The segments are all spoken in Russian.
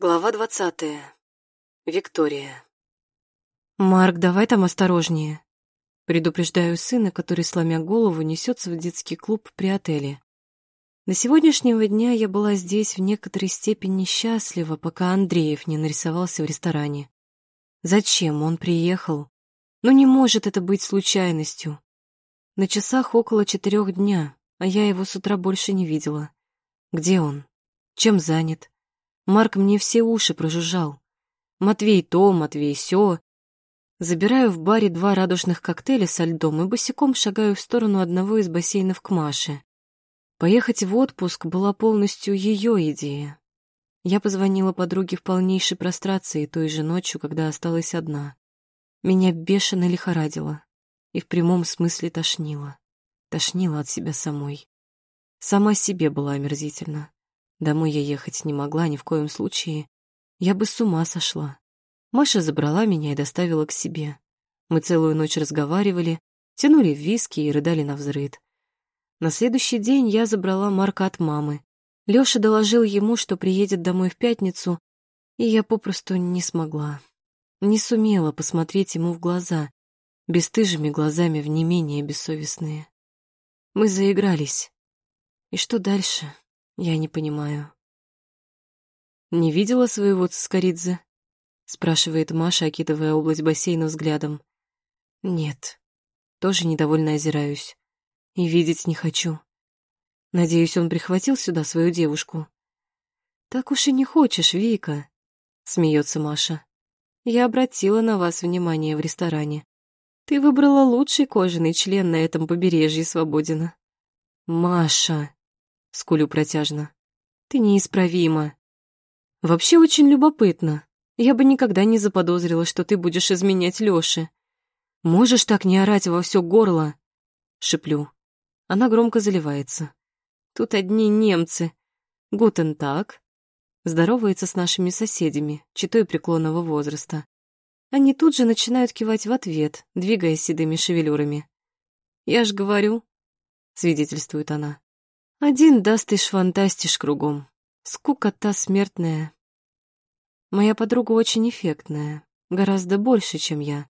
Глава двадцатая. Виктория. «Марк, давай там осторожнее», — предупреждаю сына, который, сломя голову, несется в детский клуб при отеле. До сегодняшнего дня я была здесь в некоторой степени счастлива, пока Андреев не нарисовался в ресторане. Зачем он приехал? Ну не может это быть случайностью. На часах около четырех дня, а я его с утра больше не видела. Где он? Чем занят? Марк мне все уши прожужжал. Матвей то, Матвей сё. Забираю в баре два радужных коктейля со льдом и босиком шагаю в сторону одного из бассейнов к Маше. Поехать в отпуск была полностью ее идея. Я позвонила подруге в полнейшей прострации той же ночью, когда осталась одна. Меня бешено лихорадило и в прямом смысле тошнило. Тошнило от себя самой. Сама себе была омерзительна. Домой я ехать не могла ни в коем случае. Я бы с ума сошла. Маша забрала меня и доставила к себе. Мы целую ночь разговаривали, тянули виски и рыдали на взрыд. На следующий день я забрала Марка от мамы. Лёша доложил ему, что приедет домой в пятницу, и я попросту не смогла. Не сумела посмотреть ему в глаза, бесстыжими глазами в не менее бессовестные. Мы заигрались. И что дальше? Я не понимаю. «Не видела своего Цискоридзе?» — спрашивает Маша, окидывая область бассейна взглядом. «Нет». Тоже недовольно озираюсь. И видеть не хочу. Надеюсь, он прихватил сюда свою девушку. «Так уж и не хочешь, Вика», — смеется Маша. «Я обратила на вас внимание в ресторане. Ты выбрала лучший кожаный член на этом побережье Свободина». «Маша», скулю протяжно. Ты неисправима. Вообще очень любопытно. Я бы никогда не заподозрила, что ты будешь изменять Лёше. Можешь так не орать во всё горло? Шиплю. Она громко заливается. Тут одни немцы. Гутен так. Здоровается с нашими соседями, читой преклонного возраста. Они тут же начинают кивать в ответ, двигая седыми шевелюрами. «Я ж говорю», — свидетельствует она. Один дастыш фантастиш кругом. Скукота смертная. Моя подруга очень эффектная, гораздо больше, чем я.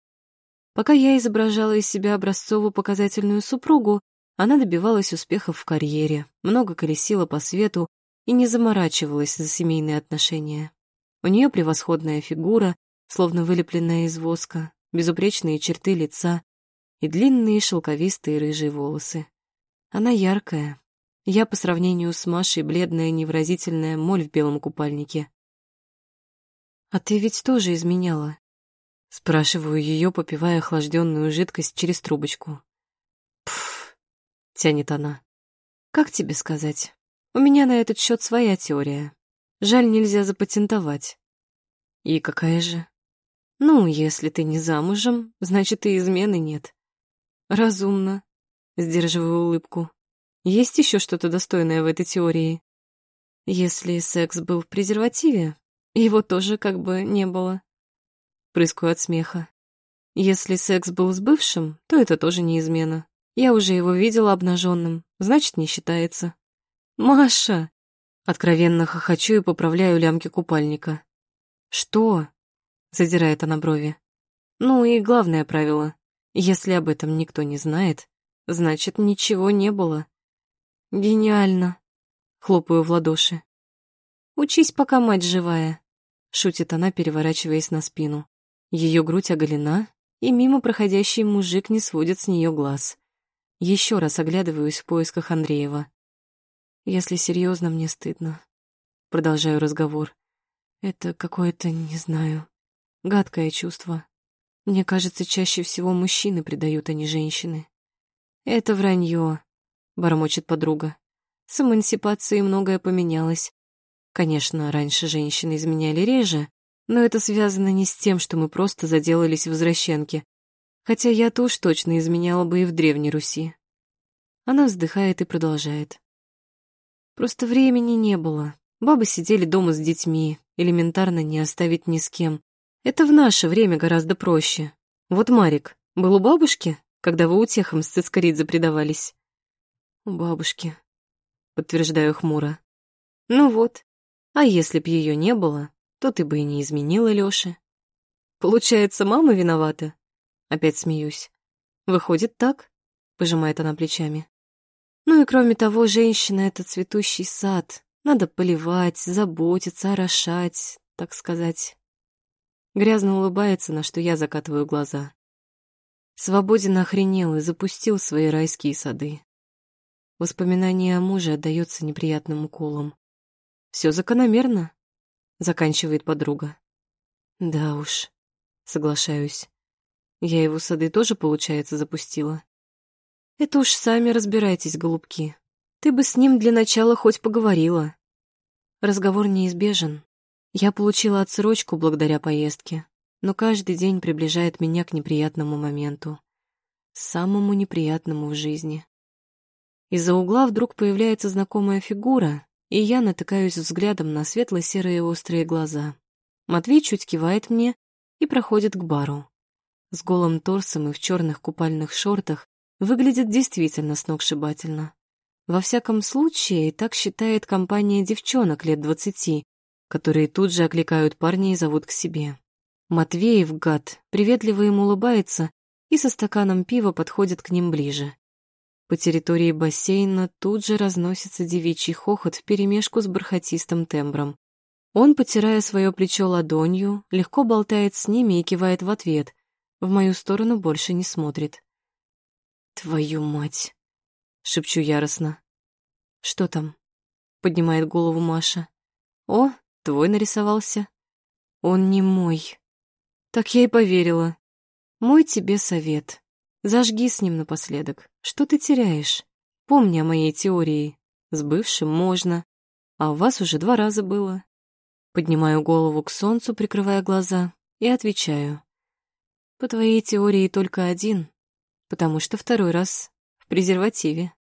Пока я изображала из себя образцово-показательную супругу, она добивалась успехов в карьере, много колесила по свету и не заморачивалась за семейные отношения. У нее превосходная фигура, словно вылепленная из воска, безупречные черты лица и длинные шелковистые рыжие волосы. Она яркая, я по сравнению с Машей бледная невыразительная моль в белом купальнике. «А ты ведь тоже изменяла?» Спрашиваю ее, попивая охлажденную жидкость через трубочку. «Пф!» — тянет она. «Как тебе сказать? У меня на этот счет своя теория. Жаль, нельзя запатентовать». «И какая же?» «Ну, если ты не замужем, значит, и измены нет». «Разумно», — сдерживаю улыбку. Есть еще что-то достойное в этой теории? Если секс был в презервативе, его тоже как бы не было. Прыскаю от смеха. Если секс был с бывшим, то это тоже не измена. Я уже его видела обнаженным, значит, не считается. Маша! Откровенно хохочу и поправляю лямки купальника. Что? Задирает она брови. Ну и главное правило. Если об этом никто не знает, значит, ничего не было. «Гениально!» — хлопаю в ладоши. «Учись, пока мать живая», — шутит она, переворачиваясь на спину. Ее грудь оголена, и мимо проходящий мужик не сводит с нее глаз. Еще раз оглядываюсь в поисках Андреева. Если серьезно, мне стыдно. Продолжаю разговор. Это какое-то, не знаю, гадкое чувство. Мне кажется, чаще всего мужчины предают, а не женщины. Это вранье, бормочет подруга. С эмансипацией многое поменялось. Конечно, раньше женщины изменяли реже, но это связано не с тем, что мы просто заделались в возвращенке. Хотя я-то уж точно изменяла бы и в Древней Руси. Она вздыхает и продолжает. Просто времени не было. Бабы сидели дома с детьми, элементарно не оставить ни с кем. Это в наше время гораздо проще. Вот Марик был у бабушки, когда вы утехам с Цискоридзе предавались. У бабушки. Подтверждаю хмуро. Ну вот. А если б ее не было, то ты бы и не изменила Лёше. Получается, мама виновата? Опять смеюсь. Выходит так? Пожимает она плечами. Ну и кроме того, женщина — это цветущий сад. Надо поливать, заботиться, орошать, так сказать. Грязно улыбается, на что я закатываю глаза. Свободен охренел и запустил свои райские сады. Воспоминание о муже отдается неприятным уколом. Все закономерно, заканчивает подруга. Да уж, соглашаюсь. Я его сады тоже, получается, запустила. Это уж сами разбирайтесь, голубки. Ты бы с ним для начала хоть поговорила. Разговор неизбежен. Я получила отсрочку благодаря поездке, но каждый день приближает меня к неприятному моменту. Самому неприятному в жизни. Из-за угла вдруг появляется знакомая фигура, и я натыкаюсь взглядом на светло-серые острые глаза. Матвей чуть кивает мне и проходит к бару. С голым торсом и в черных купальных шортах выглядит действительно сногсшибательно. Во всяком случае, так считает компания девчонок лет двадцати, которые тут же окликают парня и зовут к себе. Матвеев, гад, приветливо им улыбается и со стаканом пива подходит к ним ближе. По территории бассейна тут же разносится девичий хохот вперемешку с бархатистым тембром. Он, потирая свое плечо ладонью, легко болтает с ними и кивает в ответ. В мою сторону больше не смотрит. «Твою мать!» — шепчу яростно. «Что там?» — поднимает голову Маша. «О, твой нарисовался». «Он не мой». Так я и поверила. Мой тебе совет. Зажги с ним напоследок. Что ты теряешь? Помни о моей теории. С бывшим можно. А у вас уже два раза было. Поднимаю голову к солнцу, прикрывая глаза, и отвечаю. По твоей теории только один, потому что второй раз в презервативе.